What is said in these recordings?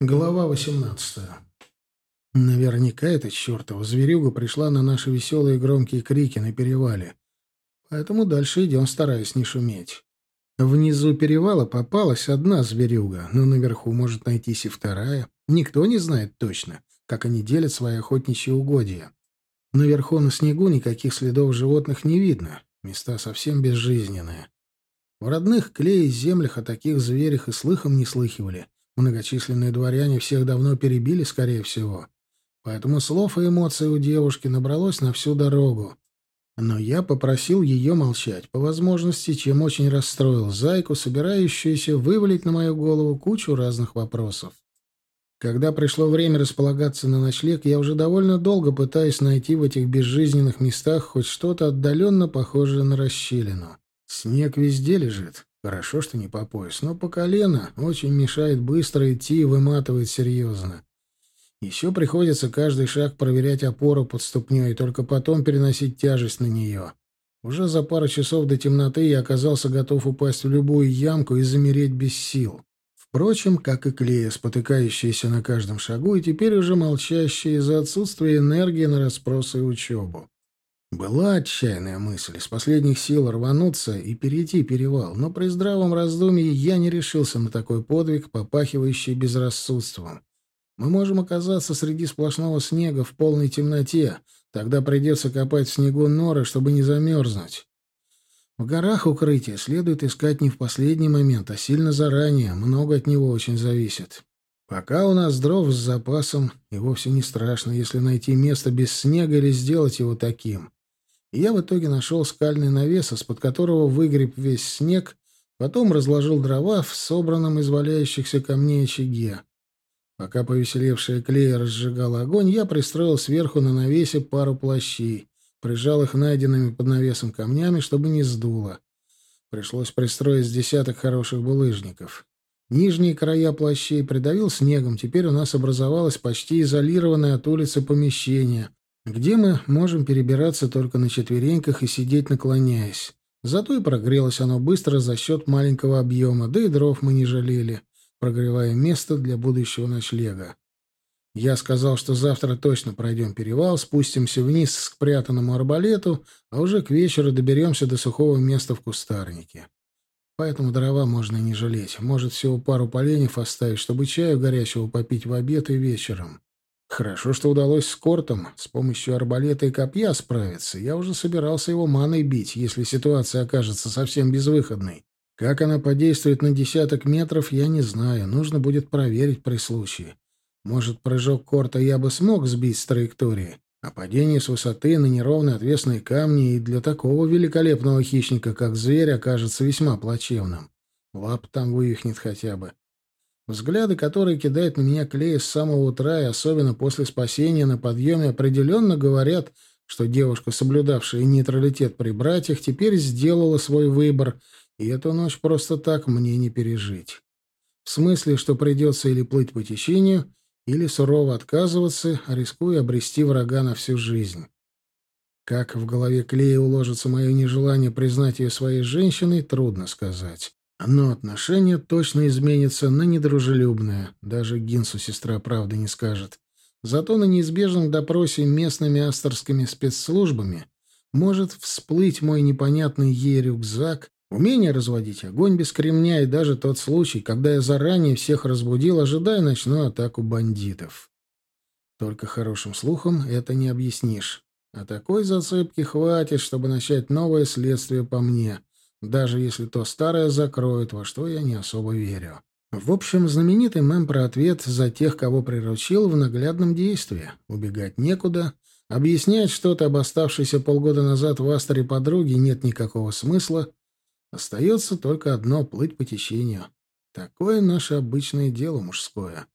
Глава 18. Наверняка эта чертова зверюга пришла на наши веселые громкие крики на перевале. Поэтому дальше идем, стараясь не шуметь. Внизу перевала попалась одна зверюга, но наверху может найтись и вторая. Никто не знает точно, как они делят свои охотничьи угодья. Наверху на снегу никаких следов животных не видно. Места совсем безжизненные. В родных клеей землях о таких зверях и слыхом не слыхивали. Многочисленные дворяне всех давно перебили, скорее всего. Поэтому слов и эмоций у девушки набралось на всю дорогу. Но я попросил ее молчать, по возможности, чем очень расстроил зайку, собирающуюся вывалить на мою голову кучу разных вопросов. Когда пришло время располагаться на ночлег, я уже довольно долго пытаюсь найти в этих безжизненных местах хоть что-то отдаленно похожее на расщелину. Снег везде лежит, Хорошо, что не по пояс, но по колено очень мешает быстро идти и выматывает серьезно. Еще приходится каждый шаг проверять опору под ступней и только потом переносить тяжесть на нее. Уже за пару часов до темноты я оказался готов упасть в любую ямку и замереть без сил. Впрочем, как и Клея, спотыкающаяся на каждом шагу и теперь уже молчащая из-за отсутствия энергии на расспросы и учебу. Была отчаянная мысль из последних сил рвануться и перейти перевал, но при здравом раздумье я не решился на такой подвиг, попахивающий безрассудством. Мы можем оказаться среди сплошного снега в полной темноте, тогда придется копать в снегу норы, чтобы не замерзнуть. В горах укрытие следует искать не в последний момент, а сильно заранее, много от него очень зависит. Пока у нас дров с запасом, и вовсе не страшно, если найти место без снега или сделать его таким и я в итоге нашел скальный навес, из-под которого выгреб весь снег, потом разложил дрова в собранном из валяющихся камней очаге. Пока повеселевшая клея разжигала огонь, я пристроил сверху на навесе пару плащей, прижал их найденными под навесом камнями, чтобы не сдуло. Пришлось пристроить десяток хороших булыжников. Нижние края плащей придавил снегом, теперь у нас образовалось почти изолированное от улицы помещение, где мы можем перебираться только на четвереньках и сидеть наклоняясь. Зато и прогрелось оно быстро за счет маленького объема, да и дров мы не жалели, прогревая место для будущего ночлега. Я сказал, что завтра точно пройдем перевал, спустимся вниз к прятанному арбалету, а уже к вечеру доберемся до сухого места в кустарнике. Поэтому дрова можно не жалеть. Может, всего пару поленьев оставить, чтобы чаю горячего попить в обед и вечером. Хорошо, что удалось с Кортом с помощью арбалета и копья справиться. Я уже собирался его маной бить, если ситуация окажется совсем безвыходной. Как она подействует на десяток метров, я не знаю. Нужно будет проверить при случае. Может, прыжок Корта я бы смог сбить с траектории, а падение с высоты на неровные отвесные камни и для такого великолепного хищника, как зверь, окажется весьма плачевным. Лап там вывихнет хотя бы. Взгляды, которые кидает на меня Клей с самого утра и особенно после спасения на подъеме, определенно говорят, что девушка, соблюдавшая нейтралитет при братьях, теперь сделала свой выбор, и эту ночь просто так мне не пережить. В смысле, что придется или плыть по течению, или сурово отказываться, рискуя обрести врага на всю жизнь. Как в голове Клея уложится мое нежелание признать ее своей женщиной, трудно сказать. Но отношение точно изменится на недружелюбное. Даже Гинсу сестра правды не скажет. Зато на неизбежном допросе местными асторскими спецслужбами может всплыть мой непонятный ей рюкзак, умение разводить огонь без кремня и даже тот случай, когда я заранее всех разбудил, ожидая ночную атаку бандитов. Только хорошим слухом это не объяснишь. А такой зацепки хватит, чтобы начать новое следствие по мне даже если то старое закроют, во что я не особо верю. В общем, знаменитый мем про ответ за тех, кого приручил в наглядном действии. Убегать некуда, объяснять что-то об оставшейся полгода назад в Астере подруге нет никакого смысла. Остается только одно — плыть по течению. Такое наше обычное дело мужское.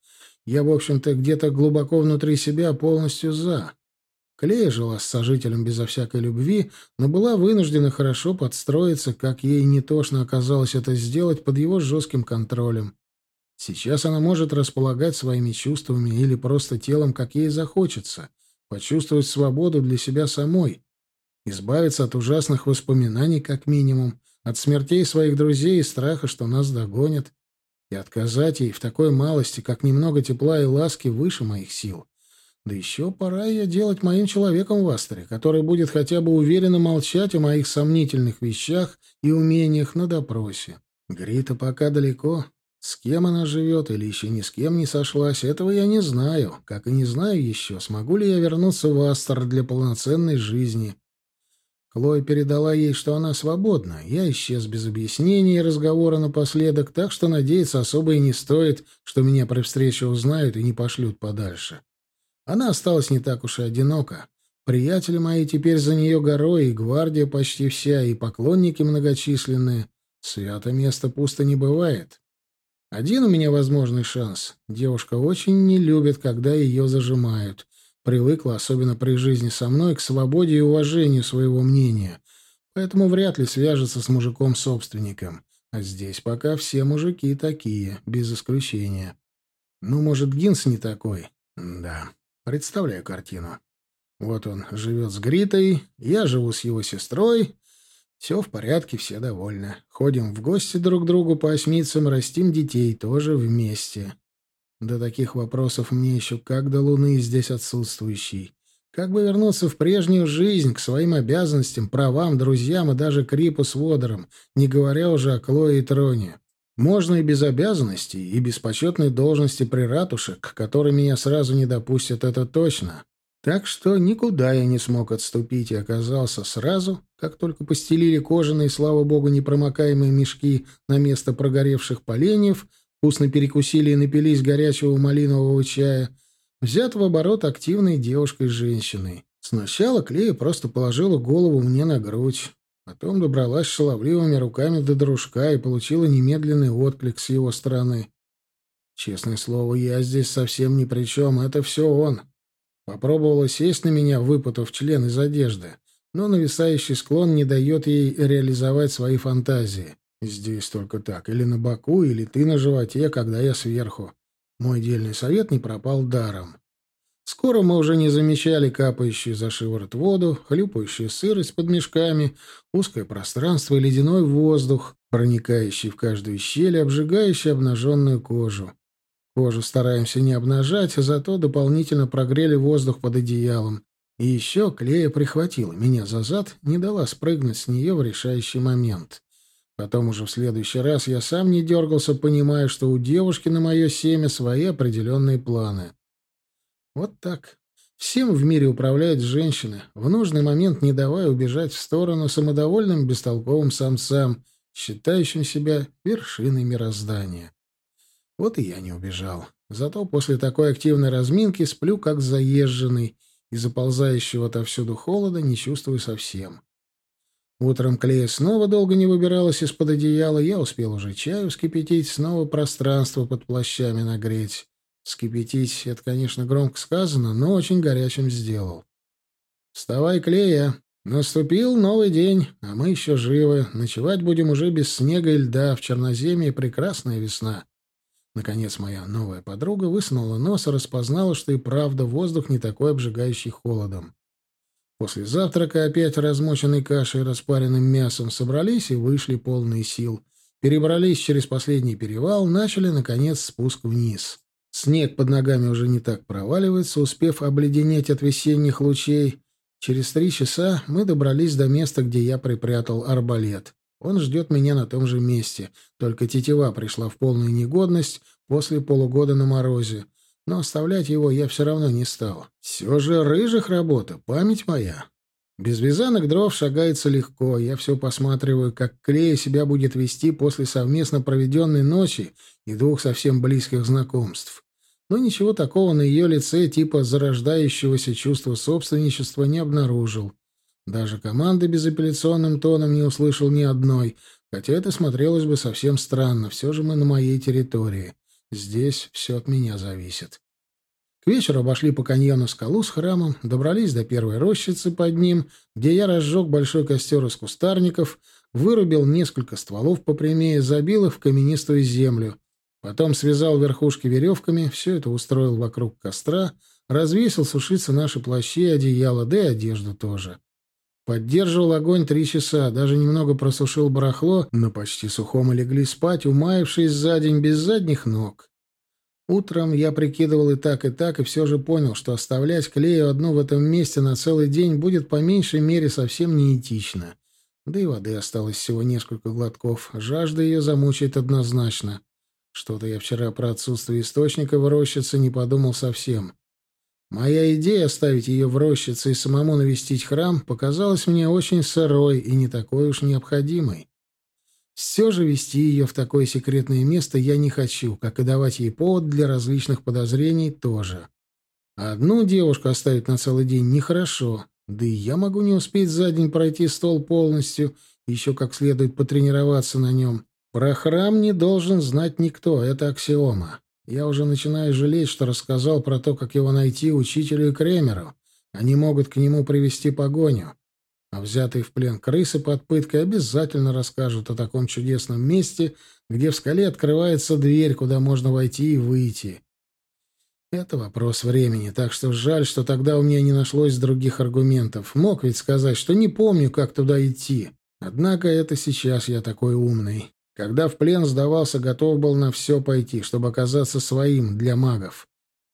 Я, в общем-то, где-то глубоко внутри себя полностью «за». Клея жила с сожителем безо всякой любви, но была вынуждена хорошо подстроиться, как ей не тошно оказалось это сделать под его жестким контролем. Сейчас она может располагать своими чувствами или просто телом, как ей захочется, почувствовать свободу для себя самой, избавиться от ужасных воспоминаний, как минимум, от смертей своих друзей и страха, что нас догонят. И отказать ей в такой малости, как немного тепла и ласки, выше моих сил. Да еще пора ее делать моим человеком в Астере, который будет хотя бы уверенно молчать о моих сомнительных вещах и умениях на допросе. Грита пока далеко. С кем она живет или еще ни с кем не сошлась, этого я не знаю. Как и не знаю еще, смогу ли я вернуться в Астер для полноценной жизни. Хлоя передала ей, что она свободна. Я исчез без объяснений и разговора напоследок, так что надеяться особо и не стоит, что меня при встрече узнают и не пошлют подальше. Она осталась не так уж и одинока. Приятели мои теперь за нее горой, и гвардия почти вся, и поклонники многочисленные. Свято место пусто не бывает. Один у меня возможный шанс. Девушка очень не любит, когда ее зажимают. Привыкла, особенно при жизни со мной, к свободе и уважению своего мнения. Поэтому вряд ли свяжется с мужиком-собственником. А здесь пока все мужики такие, без исключения. Ну, может, Гинс не такой? Да. Представляю картину. Вот он живет с Гритой, я живу с его сестрой. Все в порядке, все довольны. Ходим в гости друг к другу по осьмицам, растим детей тоже вместе. До таких вопросов мне еще как до луны здесь отсутствующий. Как бы вернуться в прежнюю жизнь, к своим обязанностям, правам, друзьям и даже Крипу с Водором, не говоря уже о Клое и Троне. Можно и без обязанностей, и без почетной должности при ратуше, к которой меня сразу не допустят, это точно. Так что никуда я не смог отступить и оказался сразу, как только постелили кожаные, слава богу, непромокаемые мешки на место прогоревших поленьев, вкусно перекусили и напились горячего малинового чая, взят в оборот активной девушкой-женщиной. Сначала Клея просто положила голову мне на грудь, Потом добралась шаловливыми руками до дружка и получила немедленный отклик с его стороны. Честное слово, я здесь совсем ни при чем, это все он. Попробовала сесть на меня, выпутав член из одежды, но нависающий склон не дает ей реализовать свои фантазии. Здесь только так, или на боку, или ты на животе, когда я сверху. Мой дельный совет не пропал даром. Скоро мы уже не замечали капающую за шиворот воду, хлюпающую сырость под мешками, узкое пространство и ледяной воздух, проникающий в каждую щель, обжигающий обнаженную кожу. Кожу стараемся не обнажать, а зато дополнительно прогрели воздух под одеялом. И еще Клея прихватила меня за зад, не дала спрыгнуть с нее в решающий момент. Потом уже в следующий раз я сам не дергался, понимая, что у девушки на мое семя свои определенные планы. Вот так. Всем в мире управляют женщины, в нужный момент не давая убежать в сторону самодовольным бестолковым самцам, считающим себя вершиной мироздания. Вот и я не убежал. Зато после такой активной разминки сплю как заезженный, и заползающего отовсюду холода не чувствую совсем. Утром Клея снова долго не выбиралась из-под одеяла, я успел уже чаю вскипятить, снова пространство под плащами нагреть. Скипятить — это, конечно, громко сказано, но очень горячим сделал. «Вставай, Клея! Наступил новый день, а мы еще живы. Ночевать будем уже без снега и льда. В Черноземье прекрасная весна». Наконец моя новая подруга высунула нос и распознала, что и правда воздух не такой обжигающий холодом. После завтрака, опять размоченной кашей и распаренным мясом, собрались и вышли полные сил. Перебрались через последний перевал, начали, наконец, спуск вниз. Снег под ногами уже не так проваливается, успев обледенеть от весенних лучей. Через три часа мы добрались до места, где я припрятал арбалет. Он ждет меня на том же месте, только тетива пришла в полную негодность после полугода на морозе. Но оставлять его я все равно не стал. Все же рыжих работа, память моя. Без вязанок дров шагается легко. Я все посматриваю, как Клея себя будет вести после совместно проведенной ночи и двух совсем близких знакомств но ничего такого на ее лице типа зарождающегося чувства собственничества не обнаружил. Даже команды безапелляционным тоном не услышал ни одной, хотя это смотрелось бы совсем странно, все же мы на моей территории. Здесь все от меня зависит. К вечеру обошли по каньону скалу с храмом, добрались до первой рощицы под ним, где я разжег большой костер из кустарников, вырубил несколько стволов попрямее, забил их в каменистую землю, Потом связал верхушки веревками, все это устроил вокруг костра, развесил сушиться наши плащи и одеяла, да и одежду тоже. Поддерживал огонь три часа, даже немного просушил барахло, но почти сухом и легли спать, умаявшись за день без задних ног. Утром я прикидывал и так, и так, и все же понял, что оставлять клею одну в этом месте на целый день будет по меньшей мере совсем неэтично. Да и воды осталось всего несколько глотков. Жажда ее замучает однозначно. Что-то я вчера про отсутствие источника в рощице не подумал совсем. Моя идея оставить ее в рощице и самому навестить храм показалась мне очень сырой и не такой уж необходимой. Все же вести ее в такое секретное место я не хочу, как и давать ей повод для различных подозрений тоже. Одну девушку оставить на целый день нехорошо, да и я могу не успеть за день пройти стол полностью, еще как следует потренироваться на нем. Про храм не должен знать никто, это аксиома. Я уже начинаю жалеть, что рассказал про то, как его найти учителю и Кремеру. Они могут к нему привести погоню. А взятые в плен крысы под пыткой обязательно расскажут о таком чудесном месте, где в скале открывается дверь, куда можно войти и выйти. Это вопрос времени, так что жаль, что тогда у меня не нашлось других аргументов. Мог ведь сказать, что не помню, как туда идти. Однако это сейчас я такой умный. Когда в плен сдавался, готов был на все пойти, чтобы оказаться своим для магов.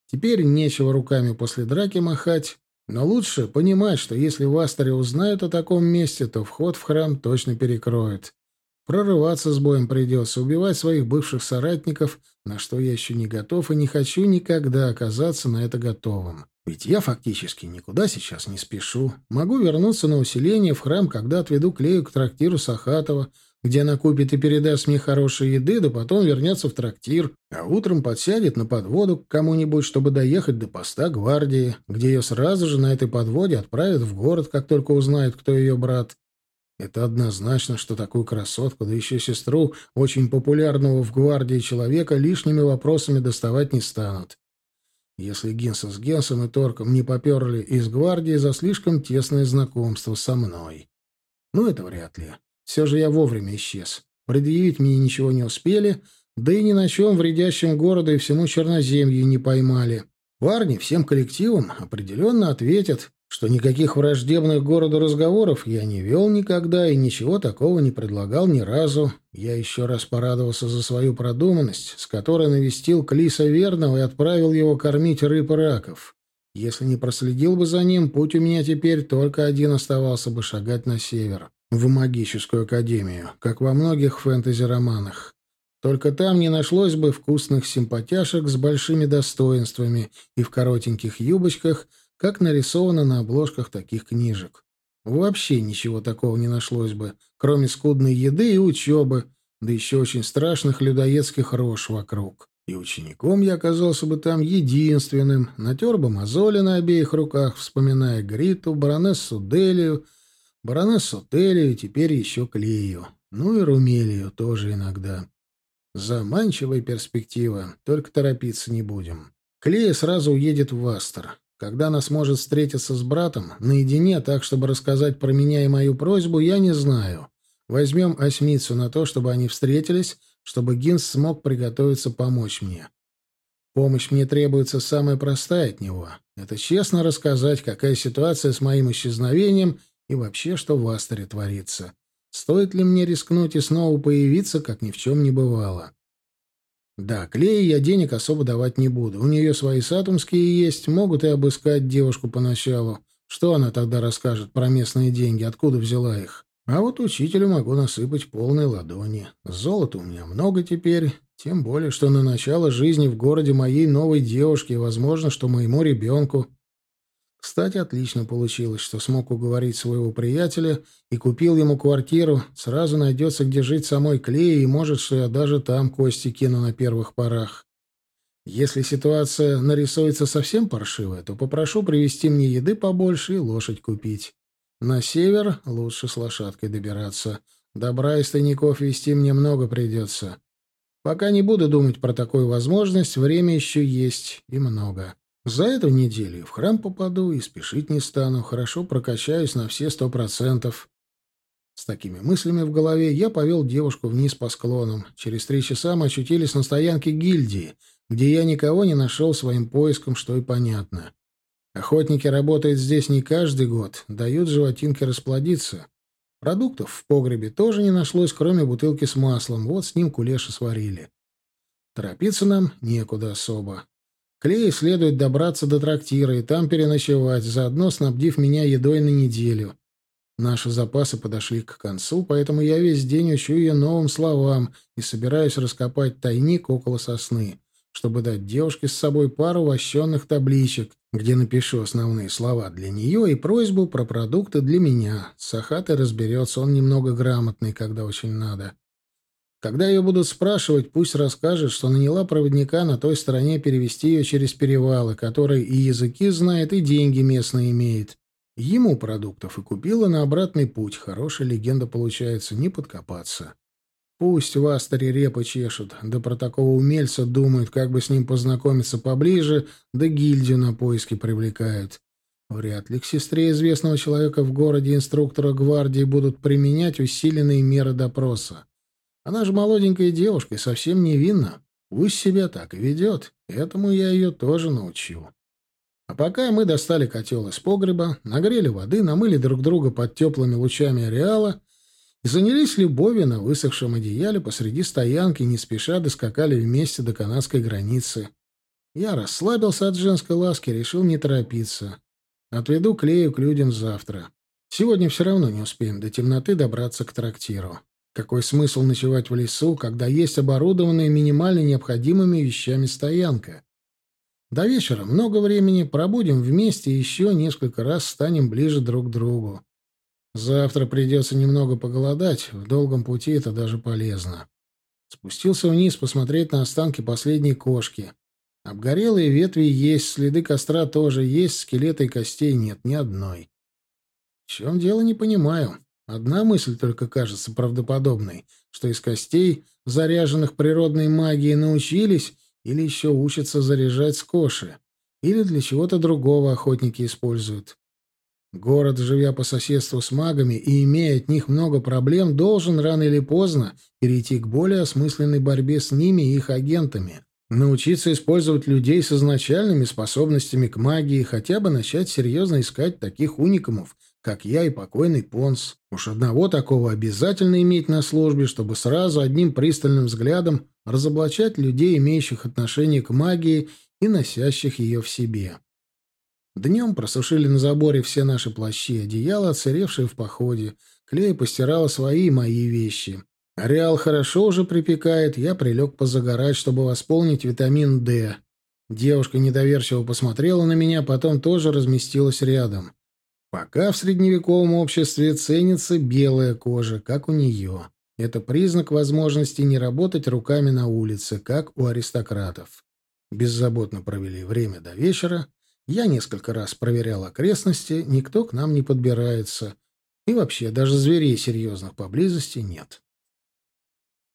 Теперь нечего руками после драки махать, но лучше понимать, что если в Астере узнают о таком месте, то вход в храм точно перекроют. Прорываться с боем придется, убивать своих бывших соратников, на что я еще не готов и не хочу никогда оказаться на это готовым. Ведь я фактически никуда сейчас не спешу. Могу вернуться на усиление в храм, когда отведу Клею к трактиру Сахатова — где она купит и передаст мне хорошей еды, да потом вернется в трактир, а утром подсядет на подводу к кому-нибудь, чтобы доехать до поста гвардии, где ее сразу же на этой подводе отправят в город, как только узнают, кто ее брат. Это однозначно, что такую красотку, да еще сестру очень популярного в гвардии человека, лишними вопросами доставать не станут. Если Гинса с Генсом и Торком не поперли из гвардии за слишком тесное знакомство со мной. Ну, это вряд ли. Все же я вовремя исчез. Предъявить мне ничего не успели, да и ни на чем вредящем городу и всему Черноземью не поймали. Парни всем коллективам определенно ответят, что никаких враждебных городу разговоров я не вел никогда и ничего такого не предлагал ни разу. Я еще раз порадовался за свою продуманность, с которой навестил Клиса Верного и отправил его кормить рыб и раков. Если не проследил бы за ним, путь у меня теперь только один оставался бы шагать на север в магическую академию, как во многих фэнтези-романах. Только там не нашлось бы вкусных симпатяшек с большими достоинствами и в коротеньких юбочках, как нарисовано на обложках таких книжек. Вообще ничего такого не нашлось бы, кроме скудной еды и учебы, да еще очень страшных людоедских рож вокруг. И учеником я оказался бы там единственным, натер бы мозоли на обеих руках, вспоминая Гриту, баронессу Делию, баронессу Телию, теперь еще Клею. Ну и Румелию тоже иногда. Заманчивая перспектива, только торопиться не будем. Клея сразу уедет в Астер. Когда она сможет встретиться с братом наедине, так, чтобы рассказать про меня и мою просьбу, я не знаю. Возьмем осьмицу на то, чтобы они встретились, чтобы Гинс смог приготовиться помочь мне. Помощь мне требуется самая простая от него. Это честно рассказать, какая ситуация с моим исчезновением и вообще, что в Астере творится. Стоит ли мне рискнуть и снова появиться, как ни в чем не бывало? Да, Клее я денег особо давать не буду. У нее свои сатумские есть, могут и обыскать девушку поначалу. Что она тогда расскажет про местные деньги, откуда взяла их? А вот учителю могу насыпать полной ладони. Золота у меня много теперь, тем более, что на начало жизни в городе моей новой девушки, возможно, что моему ребенку кстати, отлично получилось, что смог уговорить своего приятеля и купил ему квартиру. Сразу найдется, где жить самой Клее, и может, что я даже там кости кину на первых порах. Если ситуация нарисуется совсем паршивая, то попрошу привезти мне еды побольше и лошадь купить. На север лучше с лошадкой добираться. Добра из тайников вести мне много придется. Пока не буду думать про такую возможность, время еще есть и много. За эту неделю в храм попаду и спешить не стану, хорошо прокачаюсь на все сто процентов. С такими мыслями в голове я повел девушку вниз по склонам. Через три часа мы очутились на стоянке гильдии, где я никого не нашел своим поиском, что и понятно. Охотники работают здесь не каждый год, дают животинке расплодиться. Продуктов в погребе тоже не нашлось, кроме бутылки с маслом. Вот с ним кулеши сварили. Торопиться нам некуда особо. Клей следует добраться до трактира и там переночевать, заодно снабдив меня едой на неделю. Наши запасы подошли к концу, поэтому я весь день учу ее новым словам и собираюсь раскопать тайник около сосны, чтобы дать девушке с собой пару вощенных табличек, где напишу основные слова для нее и просьбу про продукты для меня. С Сахатой разберется, он немного грамотный, когда очень надо. Когда ее будут спрашивать, пусть расскажет, что наняла проводника на той стороне перевести ее через перевалы, который и языки знает, и деньги местные имеет. Ему продуктов и купила на обратный путь. Хорошая легенда получается, не подкопаться. Пусть в Астере репы чешут, да про такого умельца думают, как бы с ним познакомиться поближе, да гильдию на поиски привлекают. Вряд ли к сестре известного человека в городе инструктора гвардии будут применять усиленные меры допроса. Она же молоденькая девушка и совсем невинна. Пусть себя так и ведет. Этому я ее тоже научу. А пока мы достали котел из погреба, нагрели воды, намыли друг друга под теплыми лучами ареала и занялись любовью на высохшем одеяле посреди стоянки, не спеша доскакали вместе до канадской границы. Я расслабился от женской ласки, решил не торопиться. Отведу Клею к людям завтра. Сегодня все равно не успеем до темноты добраться к трактиру. Какой смысл ночевать в лесу, когда есть оборудованная минимально необходимыми вещами стоянка? До вечера много времени пробудем вместе и еще несколько раз станем ближе друг к другу. Завтра придется немного поголодать, в долгом пути это даже полезно. Спустился вниз посмотреть на останки последней кошки. Обгорелые ветви есть, следы костра тоже есть, скелета и костей нет ни одной. В чем дело, не понимаю. Одна мысль только кажется правдоподобной, что из костей, заряженных природной магией, научились или еще учатся заряжать скоши, или для чего-то другого охотники используют. Город, живя по соседству с магами и имея от них много проблем, должен рано или поздно перейти к более осмысленной борьбе с ними и их агентами. Научиться использовать людей с изначальными способностями к магии, хотя бы начать серьезно искать таких уникумов, как я и покойный Понс. Уж одного такого обязательно иметь на службе, чтобы сразу одним пристальным взглядом разоблачать людей, имеющих отношение к магии и носящих ее в себе. Днем просушили на заборе все наши плащи и одеяла, отсыревшие в походе. Клей постирала свои и мои вещи. Ареал хорошо уже припекает, я прилег позагорать, чтобы восполнить витамин D. Девушка недоверчиво посмотрела на меня, потом тоже разместилась рядом. Пока в средневековом обществе ценится белая кожа, как у нее. Это признак возможности не работать руками на улице, как у аристократов. Беззаботно провели время до вечера. Я несколько раз проверял окрестности, никто к нам не подбирается. И вообще, даже зверей серьезных поблизости нет.